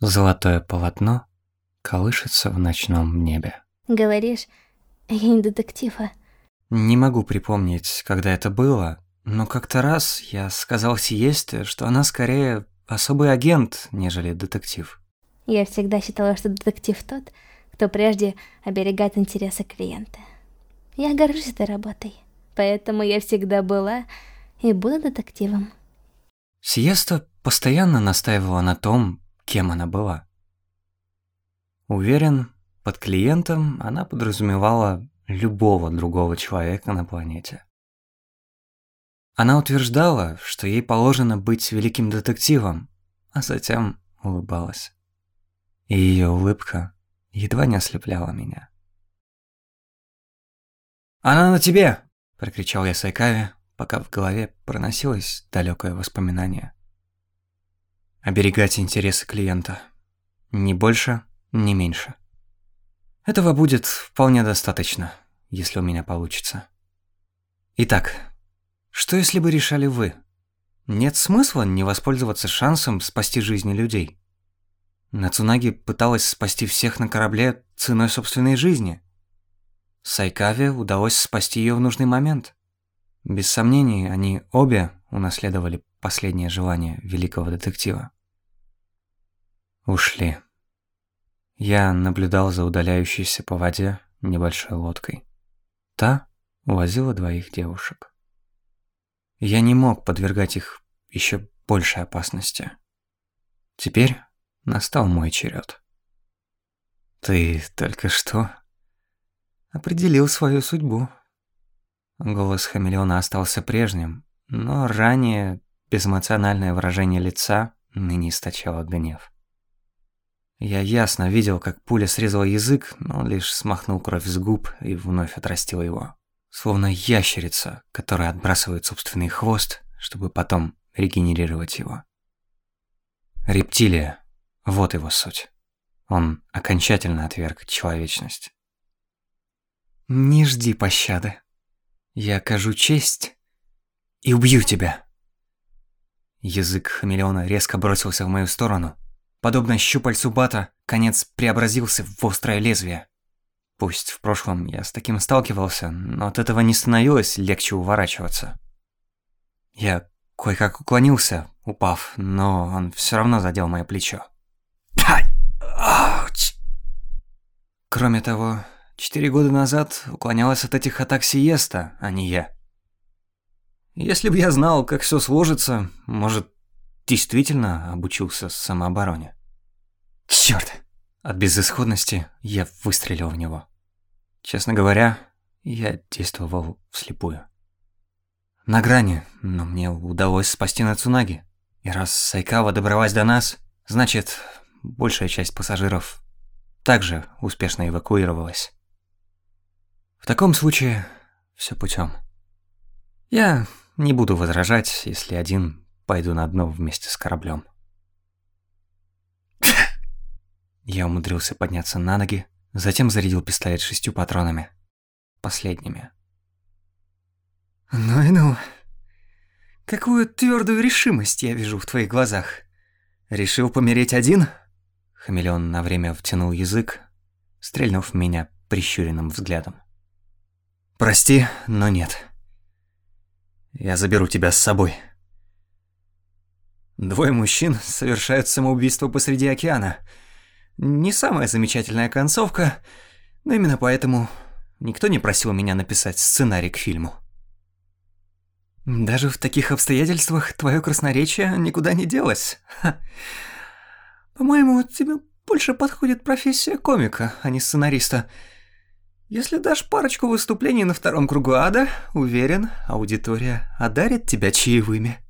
Золотое полотно колышется в ночном небе. Говоришь, я не детектив, а? Не могу припомнить, когда это было, но как-то раз я сказал Сиесте, что она скорее особый агент, нежели детектив. Я всегда считала, что детектив тот, кто прежде оберегает интересы клиента. Я горжусь этой работой, поэтому я всегда была и буду детективом. Сиеста постоянно настаивала на том, кем она была. Уверен, под клиентом она подразумевала любого другого человека на планете. Она утверждала, что ей положено быть великим детективом, а затем улыбалась. И ее улыбка едва не ослепляла меня. «Она на тебе!» – прокричал я Сайкаве, пока в голове проносилось далекое воспоминание. Оберегать интересы клиента. Ни больше, ни меньше. Этого будет вполне достаточно, если у меня получится. Итак, что если бы решали вы? Нет смысла не воспользоваться шансом спасти жизни людей. Нацунаги пыталась спасти всех на корабле ценой собственной жизни. Сайкаве удалось спасти ее в нужный момент. Без сомнений, они обе унаследовали последнее желание великого детектива. Ушли. Я наблюдал за удаляющейся по воде небольшой лодкой. Та увозила двоих девушек. Я не мог подвергать их еще большей опасности. Теперь настал мой черед. Ты только что определил свою судьбу. Голос хамелеона остался прежним, но ранее безэмоциональное выражение лица ныне источало гнев. Я ясно видел, как пуля срезала язык, но лишь смахнул кровь с губ и вновь отрастил его. Словно ящерица, которая отбрасывает собственный хвост, чтобы потом регенерировать его. Рептилия. Вот его суть. Он окончательно отверг человечность. Не жди пощады. Я окажу честь и убью тебя. Язык хамелеона резко бросился в мою сторону, Подобно щупальцу бата, конец преобразился в острое лезвие. Пусть в прошлом я с таким сталкивался, но от этого не становилось легче уворачиваться. Я кое-как уклонился, упав, но он все равно задел мое плечо. Кроме того, четыре года назад уклонялась от этих атак Сиеста, а не я. Если бы я знал, как все сложится, может, действительно обучился самообороне. Черт! От безысходности я выстрелил в него. Честно говоря, я действовал вслепую. На грани, но мне удалось спасти Нацунаги. И раз Сайкава добралась до нас, значит, большая часть пассажиров также успешно эвакуировалась. В таком случае все путем. Я не буду возражать, если один пойду на дно вместе с кораблем. Я умудрился подняться на ноги, затем зарядил пистолет шестью патронами. Последними. Ну и ну. Какую твердую решимость я вижу в твоих глазах. Решил помереть один? Хамелеон на время втянул язык, стрельнув меня прищуренным взглядом. Прости, но нет. Я заберу тебя с собой. Двое мужчин совершают самоубийство посреди океана. Не самая замечательная концовка, но именно поэтому никто не просил меня написать сценарий к фильму. Даже в таких обстоятельствах твое красноречие никуда не делось. По-моему, тебе больше подходит профессия комика, а не сценариста. Если дашь парочку выступлений на втором кругу ада, уверен, аудитория одарит тебя чаевыми.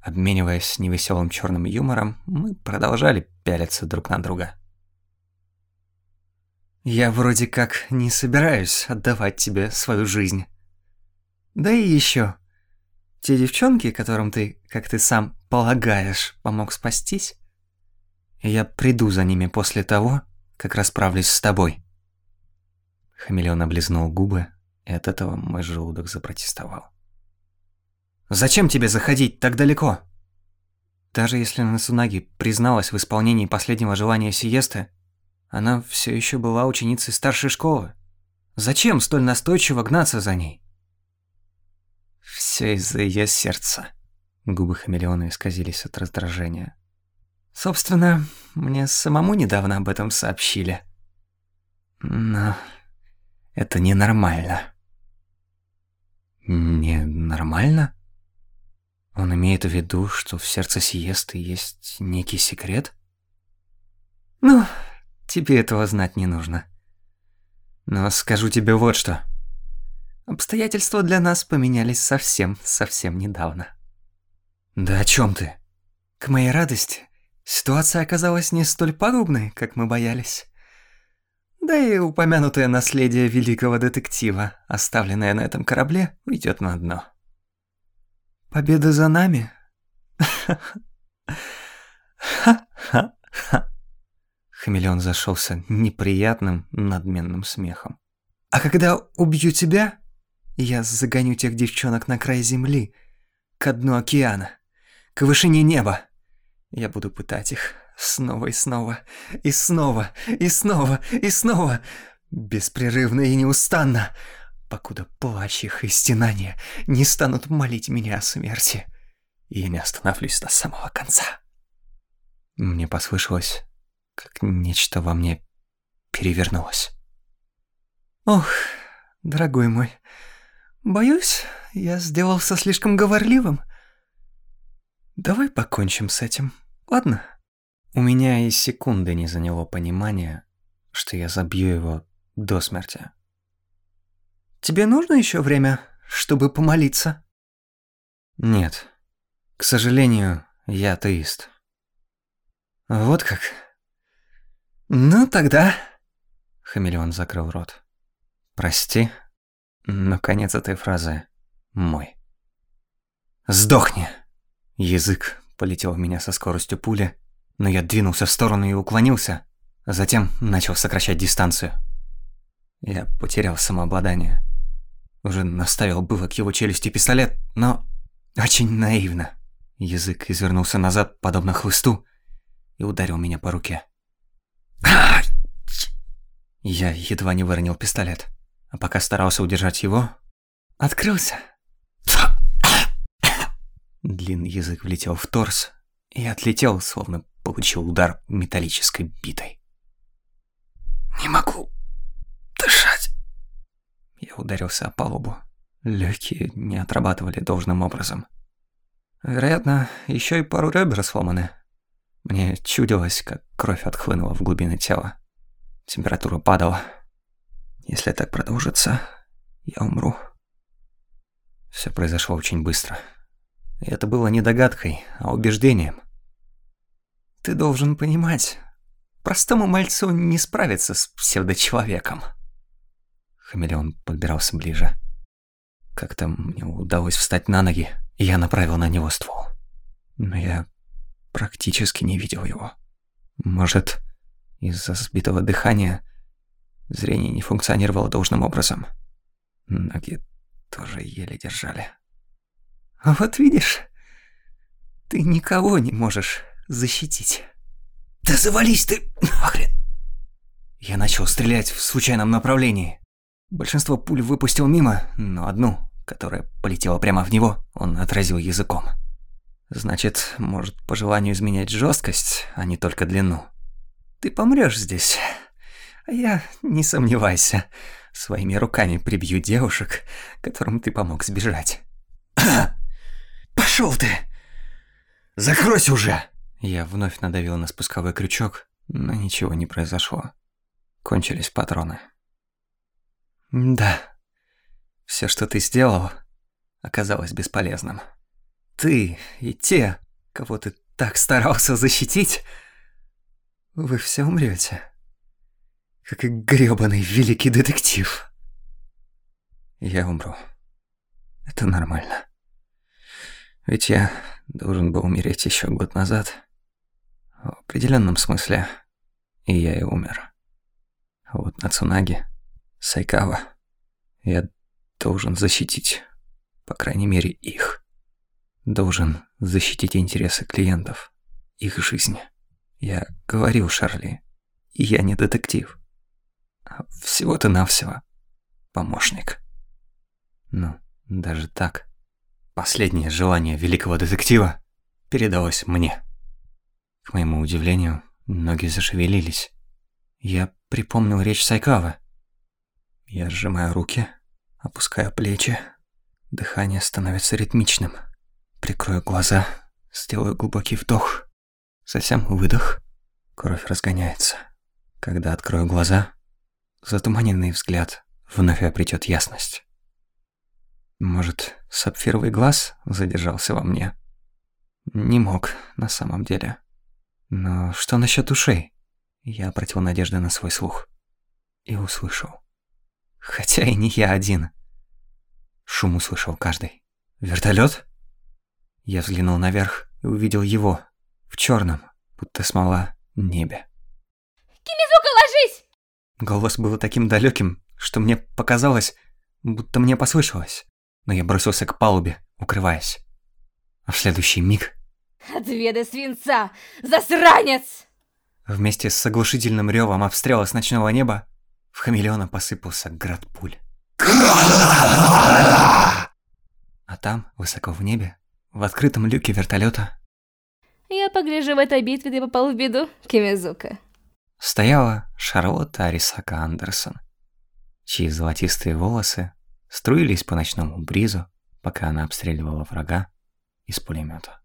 Обмениваясь невеселым черным юмором, мы продолжали пялиться друг на друга. «Я вроде как не собираюсь отдавать тебе свою жизнь. Да и еще, те девчонки, которым ты, как ты сам полагаешь, помог спастись, я приду за ними после того, как расправлюсь с тобой». Хамелеон облизнул губы, и от этого мой желудок запротестовал. Зачем тебе заходить так далеко? Даже если Насунаги призналась в исполнении последнего желания Сиесты, она все еще была ученицей старшей школы. Зачем столь настойчиво гнаться за ней? Все из-за ее сердца. Губы хамелеона исказились от раздражения. Собственно, мне самому недавно об этом сообщили. Но это ненормально. Ненормально? Он имеет в виду, что в сердце Сиесты есть некий секрет? Ну, тебе этого знать не нужно. Но скажу тебе вот что. Обстоятельства для нас поменялись совсем, совсем недавно. Да о чем ты? К моей радости, ситуация оказалась не столь пагубной, как мы боялись. Да и упомянутое наследие великого детектива, оставленное на этом корабле, уйдет на дно. Победа за нами? Хамелеон зашелся неприятным, надменным смехом. А когда убью тебя, я загоню тех девчонок на край земли, к дну океана, к вышине неба. Я буду пытать их снова и снова, и снова, и снова, и снова, беспрерывно и неустанно, покуда плач их и стенания не станут молить меня о смерти. И я не остановлюсь до самого конца. Мне послышалось, как нечто во мне перевернулось. Ох, дорогой мой, боюсь, я сделался слишком говорливым. Давай покончим с этим, ладно? У меня и секунды не заняло понимание, что я забью его до смерти. Тебе нужно еще время, чтобы помолиться? Нет. К сожалению, я атеист. Вот как. Ну тогда... Хамелеон закрыл рот. Прости, но конец этой фразы мой. Сдохни! Язык полетел в меня со скоростью пули, но я двинулся в сторону и уклонился, а затем начал сокращать дистанцию. Я потерял самообладание. Уже наставил было к его челюсти пистолет, но очень наивно. Язык извернулся назад, подобно хлысту, и ударил меня по руке. Я едва не выронил пистолет, а пока старался удержать его, открылся. Длинный язык влетел в торс и отлетел, словно получил удар металлической битой. «Не могу дышать!» Я ударился о палубу. Легкие не отрабатывали должным образом. Вероятно, еще и пару ребер сломаны. Мне чудилось, как кровь отхлынула в глубины тела. Температура падала. Если так продолжится, я умру. Все произошло очень быстро. Это было не догадкой, а убеждением. Ты должен понимать, простому мальцу не справиться с псевдочеловеком. Хамелеон подбирался ближе. Как-то мне удалось встать на ноги, и я направил на него ствол. Но я практически не видел его. Может, из-за сбитого дыхания зрение не функционировало должным образом. Ноги тоже еле держали. А вот видишь, ты никого не можешь защитить. Да завались ты нахрен! Я начал стрелять в случайном направлении. Большинство пуль выпустил мимо, но одну, которая полетела прямо в него, он отразил языком. Значит, может по желанию изменять жесткость, а не только длину. Ты помрешь здесь. А я, не сомневайся, своими руками прибью девушек, которым ты помог сбежать. Пошел ты! Закройся уже! Я вновь надавил на спусковой крючок, но ничего не произошло. Кончились патроны. Да. Все, что ты сделал, оказалось бесполезным. Ты и те, кого ты так старался защитить, вы все умрете, как и грёбаный великий детектив. Я умру. Это нормально. Ведь я должен был умереть еще год назад. В определенном смысле и я и умер. А вот Нацунаги Сайкава. Я должен защитить, по крайней мере, их. Должен защитить интересы клиентов, их жизни. Я говорил Шарли, я не детектив. А всего-то навсего помощник. Ну, даже так. Последнее желание великого детектива передалось мне. К моему удивлению, ноги зашевелились. Я припомнил речь Сайкавы. Я сжимаю руки, опускаю плечи. Дыхание становится ритмичным. Прикрою глаза, сделаю глубокий вдох. Затем выдох. Кровь разгоняется. Когда открою глаза, затуманенный взгляд вновь обретет ясность. Может, сапфировый глаз задержался во мне? Не мог, на самом деле. Но что насчет ушей? Я обратил надежды на свой слух. И услышал. Хотя и не я один. Шум услышал каждый. Вертолет? Я взглянул наверх и увидел его, в черном, будто смола, небе. Кимизука, ложись! Голос был таким далеким, что мне показалось, будто мне послышалось. Но я бросился к палубе, укрываясь. А в следующий миг... Отведай свинца, засранец! Вместе с оглушительным ревом обстрела с ночного неба в хамелеона посыпался град пуль. А там, высоко в небе, в открытом люке вертолета. Я погляжу, в этой битве ты попал в беду, Кимизука. Стояла Шарлотта Арисака Андерсон, чьи золотистые волосы струились по ночному бризу, пока она обстреливала врага из пулемета.